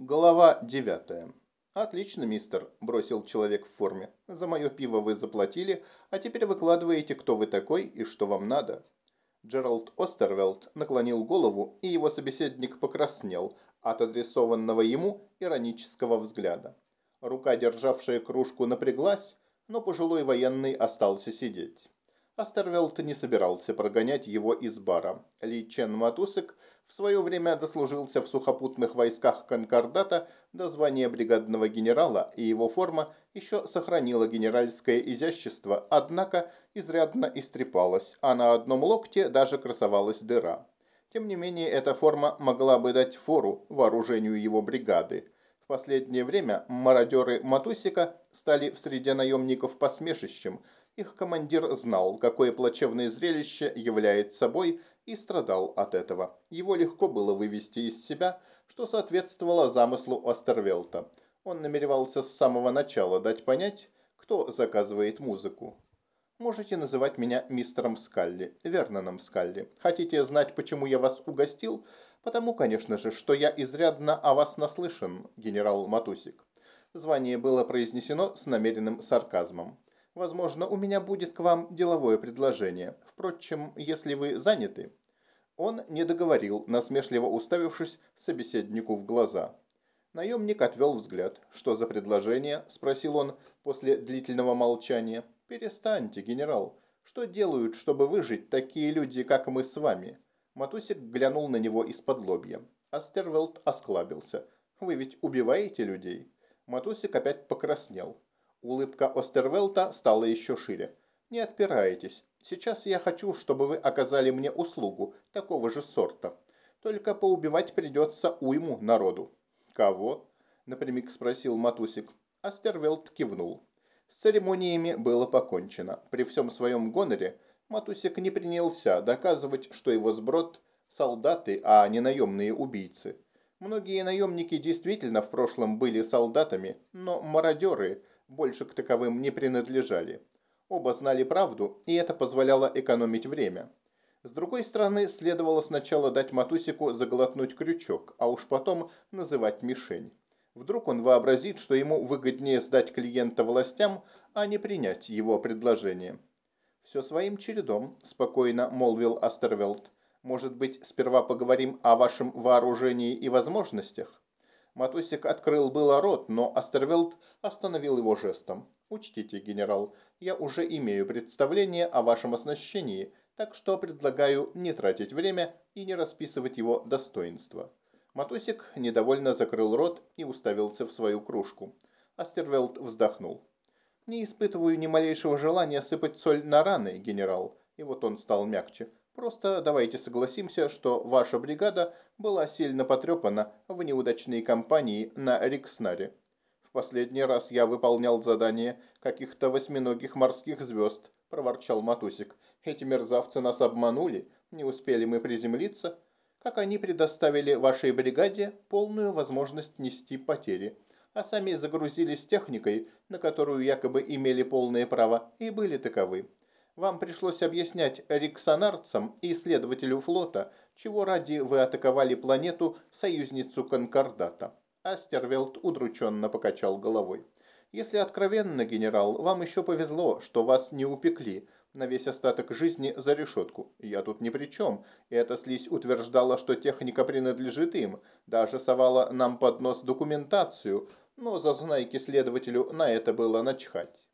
Глава 9. «Отлично, мистер», – бросил человек в форме. «За мое пиво вы заплатили, а теперь выкладываете, кто вы такой и что вам надо». Джеральд Остервелд наклонил голову, и его собеседник покраснел от адресованного ему иронического взгляда. Рука, державшая кружку, напряглась, но пожилой военный остался сидеть. Астервелд не собирался прогонять его из бара. Ли Чен Матусек в свое время дослужился в сухопутных войсках Конкордата до звания бригадного генерала, и его форма еще сохранила генеральское изящество, однако изрядно истрепалась, а на одном локте даже красовалась дыра. Тем не менее, эта форма могла бы дать фору вооружению его бригады. В последнее время мародеры Матусика стали в среде наемников посмешищем. Их командир знал, какое плачевное зрелище является собой и страдал от этого. Его легко было вывести из себя, что соответствовало замыслу Остервелта. Он намеревался с самого начала дать понять, кто заказывает музыку. Можете называть меня мистером Скалли, Верноном Скалли. Хотите знать, почему я вас угостил? Потому, конечно же, что я изрядно о вас наслышан, генерал Матусик. Звание было произнесено с намеренным сарказмом. Возможно, у меня будет к вам деловое предложение. Впрочем, если вы заняты, он не договорил, насмешливо уставившись собеседнику в глаза. Наемник отвел взгляд. «Что за предложение?» – спросил он после длительного молчания. «Перестаньте, генерал. Что делают, чтобы выжить такие люди, как мы с вами?» Матусик глянул на него из-под лобья. Астервелд осклабился. «Вы ведь убиваете людей?» Матусик опять покраснел. Улыбка Остервелта стала еще шире. «Не отпирайтесь. Сейчас я хочу, чтобы вы оказали мне услугу такого же сорта. Только поубивать придется уйму народу». «Кого?» – напрямик спросил Матусик. Астервелд кивнул. С церемониями было покончено. При всем своем гоноре Матусик не принялся доказывать, что его сброд – солдаты, а не наемные убийцы. Многие наемники действительно в прошлом были солдатами, но мародеры больше к таковым не принадлежали. Оба знали правду, и это позволяло экономить время. С другой стороны, следовало сначала дать Матусику заглотнуть крючок, а уж потом называть мишень. Вдруг он вообразит, что ему выгоднее сдать клиента властям, а не принять его предложение. «Все своим чередом», – спокойно молвил Астервелд. «Может быть, сперва поговорим о вашем вооружении и возможностях?» Матусик открыл было рот, но Астервелд остановил его жестом. «Учтите, генерал, я уже имею представление о вашем оснащении, так что предлагаю не тратить время и не расписывать его достоинства». Матусик недовольно закрыл рот и уставился в свою кружку. Астервелд вздохнул. «Не испытываю ни малейшего желания сыпать соль на раны, генерал». И вот он стал мягче. «Просто давайте согласимся, что ваша бригада была сильно потрепана в неудачной кампании на Рикснаре. В последний раз я выполнял задание каких-то восьминогих морских звезд, проворчал Матусик. Эти мерзавцы нас обманули, не успели мы приземлиться, как они предоставили вашей бригаде полную возможность нести потери, а сами загрузились техникой, на которую якобы имели полное право, и были таковы. Вам пришлось объяснять риксонарцам и исследователю флота, чего ради вы атаковали планету, союзницу Конкордата. Астервелд удрученно покачал головой. «Если откровенно, генерал, вам еще повезло, что вас не упекли на весь остаток жизни за решетку. Я тут ни при чем. Эта слизь утверждала, что техника принадлежит им, даже совала нам под нос документацию, но за знайки следователю на это было начхать».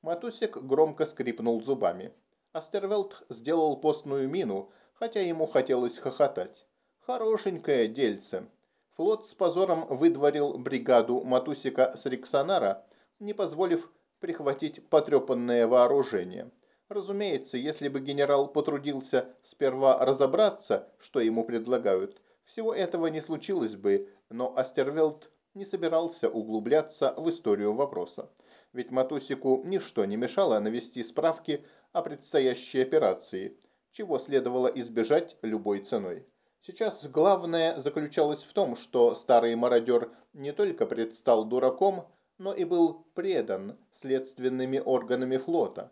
Матусик громко скрипнул зубами. Астервелд сделал постную мину, хотя ему хотелось хохотать. «Хорошенькое дельце. Флот с позором выдворил бригаду Матусика с Риксонара, не позволив прихватить потрепанное вооружение. Разумеется, если бы генерал потрудился сперва разобраться, что ему предлагают, всего этого не случилось бы, но Астервелд не собирался углубляться в историю вопроса. Ведь Матусику ничто не мешало навести справки о предстоящей операции, чего следовало избежать любой ценой. Сейчас главное заключалось в том, что старый мародер не только предстал дураком, но и был предан следственными органами флота.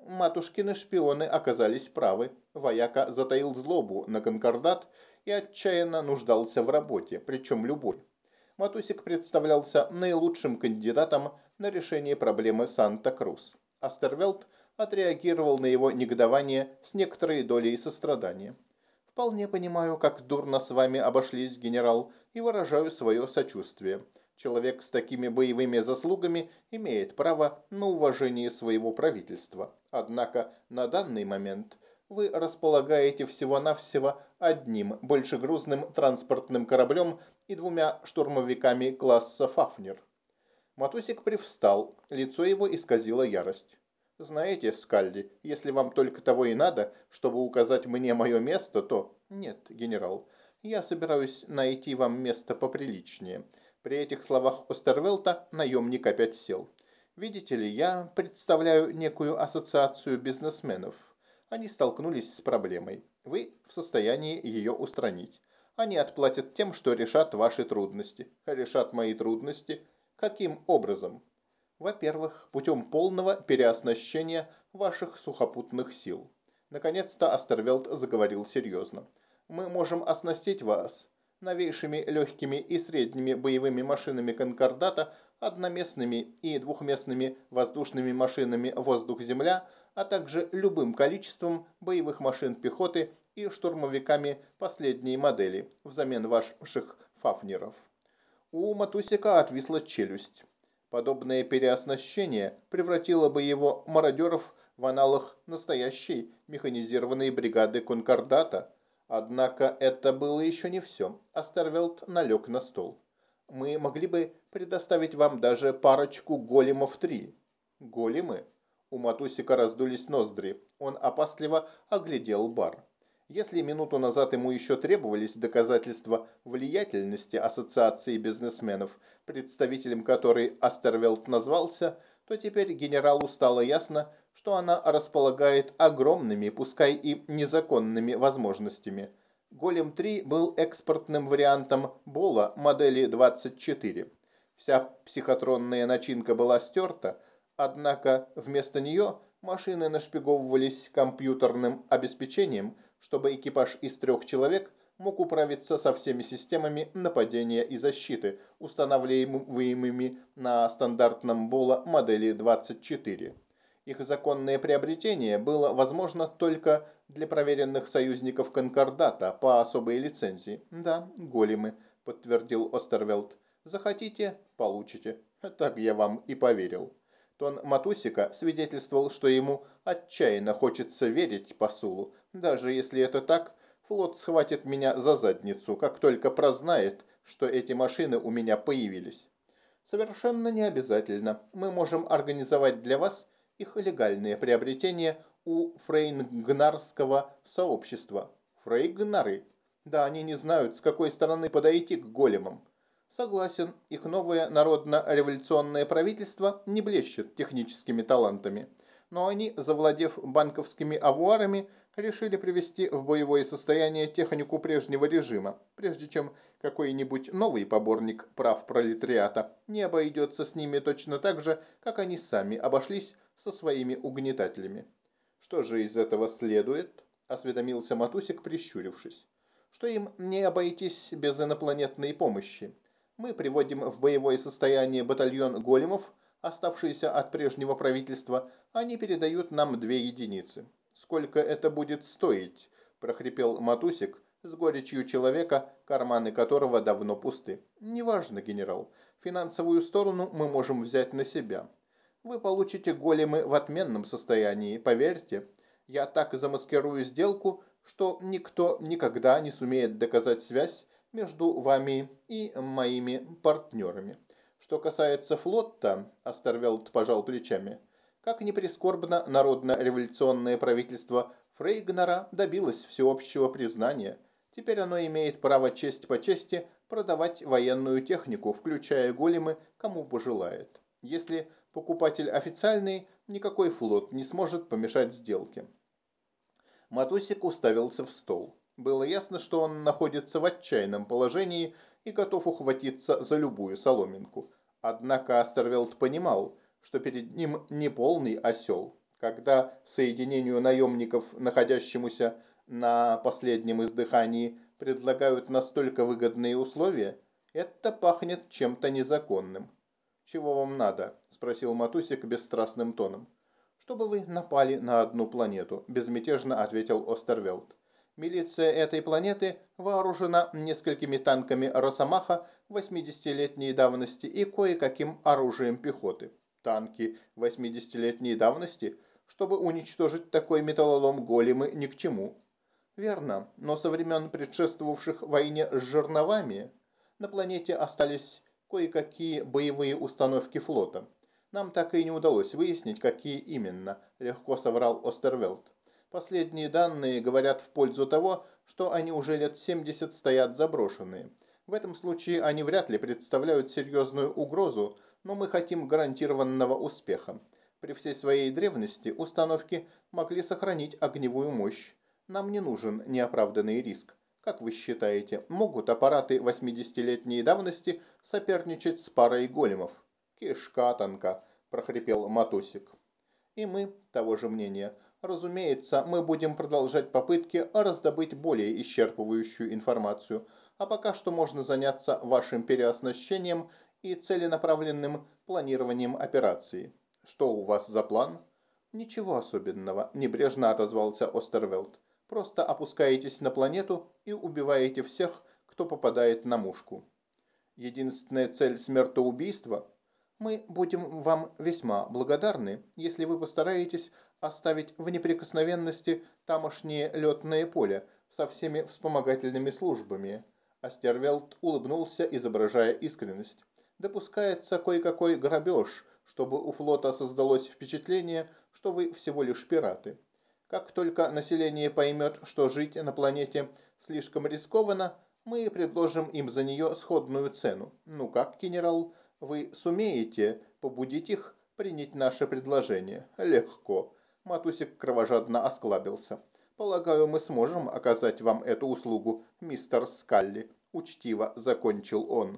Матушкины шпионы оказались правы. Вояка затаил злобу на конкордат и отчаянно нуждался в работе, причем любой. Матусик представлялся наилучшим кандидатом на решение проблемы Санта-Крус. Астервелд отреагировал на его негодование с некоторой долей сострадания. «Вполне понимаю, как дурно с вами обошлись, генерал, и выражаю свое сочувствие. Человек с такими боевыми заслугами имеет право на уважение своего правительства. Однако на данный момент вы располагаете всего-навсего одним большегрузным транспортным кораблем и двумя штурмовиками класса «Фафнер». Матусик привстал, лицо его исказило ярость. «Знаете, Скальди, если вам только того и надо, чтобы указать мне мое место, то...» «Нет, генерал, я собираюсь найти вам место поприличнее». При этих словах Остервелта наемник опять сел. «Видите ли, я представляю некую ассоциацию бизнесменов. Они столкнулись с проблемой. Вы в состоянии ее устранить. Они отплатят тем, что решат ваши трудности. Решат мои трудности. Каким образом? Во-первых, путем полного переоснащения ваших сухопутных сил. Наконец-то Астервелд заговорил серьезно. Мы можем оснастить вас новейшими легкими и средними боевыми машинами Конкордата, одноместными и двухместными воздушными машинами «Воздух-Земля», а также любым количеством боевых машин пехоты и штурмовиками последней модели взамен ваших фафнеров. У Матусика отвисла челюсть. Подобное переоснащение превратило бы его мародеров в аналог настоящей механизированной бригады Конкордата. Однако это было еще не все. Астервелд налег на стол. Мы могли бы предоставить вам даже парочку големов три. Големы? У Матусика раздулись ноздри. Он опасливо оглядел бар. Если минуту назад ему еще требовались доказательства влиятельности ассоциации бизнесменов, представителем которой Астервелд назвался, то теперь генералу стало ясно, что она располагает огромными, пускай и незаконными возможностями. Голем-3 был экспортным вариантом Бола модели 24. Вся психотронная начинка была стерта, однако вместо нее машины нашпиговывались компьютерным обеспечением – чтобы экипаж из трех человек мог управиться со всеми системами нападения и защиты, устанавливаемыми на стандартном Бола модели 24. Их законное приобретение было возможно только для проверенных союзников Конкордата по особой лицензии. «Да, големы», – подтвердил Остервелд. «Захотите – получите». Так я вам и поверил. Тон Матусика свидетельствовал, что ему отчаянно хочется верить посулу. Даже если это так, флот схватит меня за задницу, как только прознает, что эти машины у меня появились. Совершенно не обязательно. Мы можем организовать для вас их легальное приобретение у фрейнгнарского сообщества. Фрейгнары? Да, они не знают, с какой стороны подойти к големам. Согласен, их новое народно-революционное правительство не блещет техническими талантами, но они, завладев банковскими авуарами, решили привести в боевое состояние технику прежнего режима, прежде чем какой-нибудь новый поборник прав пролетариата не обойдется с ними точно так же, как они сами обошлись со своими угнетателями. Что же из этого следует? осведомился Матусик, прищурившись. Что им не обойтись без инопланетной помощи мы приводим в боевое состояние батальон големов, оставшийся от прежнего правительства, они передают нам две единицы. Сколько это будет стоить? прохрипел Матусик с горечью человека, карманы которого давно пусты. Неважно, генерал. Финансовую сторону мы можем взять на себя. Вы получите големы в отменном состоянии, поверьте. Я так замаскирую сделку, что никто никогда не сумеет доказать связь между вами и моими партнерами. Что касается флота, Астервелд пожал плечами, как ни прискорбно, народно-революционное правительство Фрейгнера добилось всеобщего признания. Теперь оно имеет право честь по чести продавать военную технику, включая големы, кому пожелает. Если покупатель официальный, никакой флот не сможет помешать сделке. Матусик уставился в стол. Было ясно, что он находится в отчаянном положении и готов ухватиться за любую соломинку. Однако Астервелд понимал, что перед ним не полный осел. Когда соединению наемников, находящемуся на последнем издыхании, предлагают настолько выгодные условия, Это пахнет чем-то незаконным. «Чего вам надо?» – спросил Матусик бесстрастным тоном. «Чтобы вы напали на одну планету», – безмятежно ответил Остервелд. «Милиция этой планеты вооружена несколькими танками Росомаха 80-летней давности и кое-каким оружием пехоты. Танки 80-летней давности? Чтобы уничтожить такой металлолом големы ни к чему». «Верно, но со времен предшествовавших войне с жерновами на планете остались кое-какие боевые установки флота. Нам так и не удалось выяснить, какие именно, легко соврал Остервелд. Последние данные говорят в пользу того, что они уже лет 70 стоят заброшенные. В этом случае они вряд ли представляют серьезную угрозу, но мы хотим гарантированного успеха. При всей своей древности установки могли сохранить огневую мощь. Нам не нужен неоправданный риск. Как вы считаете, могут аппараты 80-летней давности соперничать с парой големов? Кишка тонка, прохрипел Матусик. И мы того же мнения. Разумеется, мы будем продолжать попытки раздобыть более исчерпывающую информацию, а пока что можно заняться вашим переоснащением и целенаправленным планированием операции. Что у вас за план? Ничего особенного, небрежно отозвался Остервелд. Просто опускаетесь на планету и убиваете всех, кто попадает на мушку. Единственная цель смертоубийства – мы будем вам весьма благодарны, если вы постараетесь оставить в неприкосновенности тамошнее летное поле со всеми вспомогательными службами. Астервелд улыбнулся, изображая искренность. Допускается кое-какой грабеж, чтобы у флота создалось впечатление, что вы всего лишь пираты. Как только население поймет, что жить на планете слишком рискованно, мы предложим им за нее сходную цену. Ну как, генерал, вы сумеете побудить их принять наше предложение? Легко. Матусик кровожадно осклабился. Полагаю, мы сможем оказать вам эту услугу, мистер Скалли. Учтиво закончил он.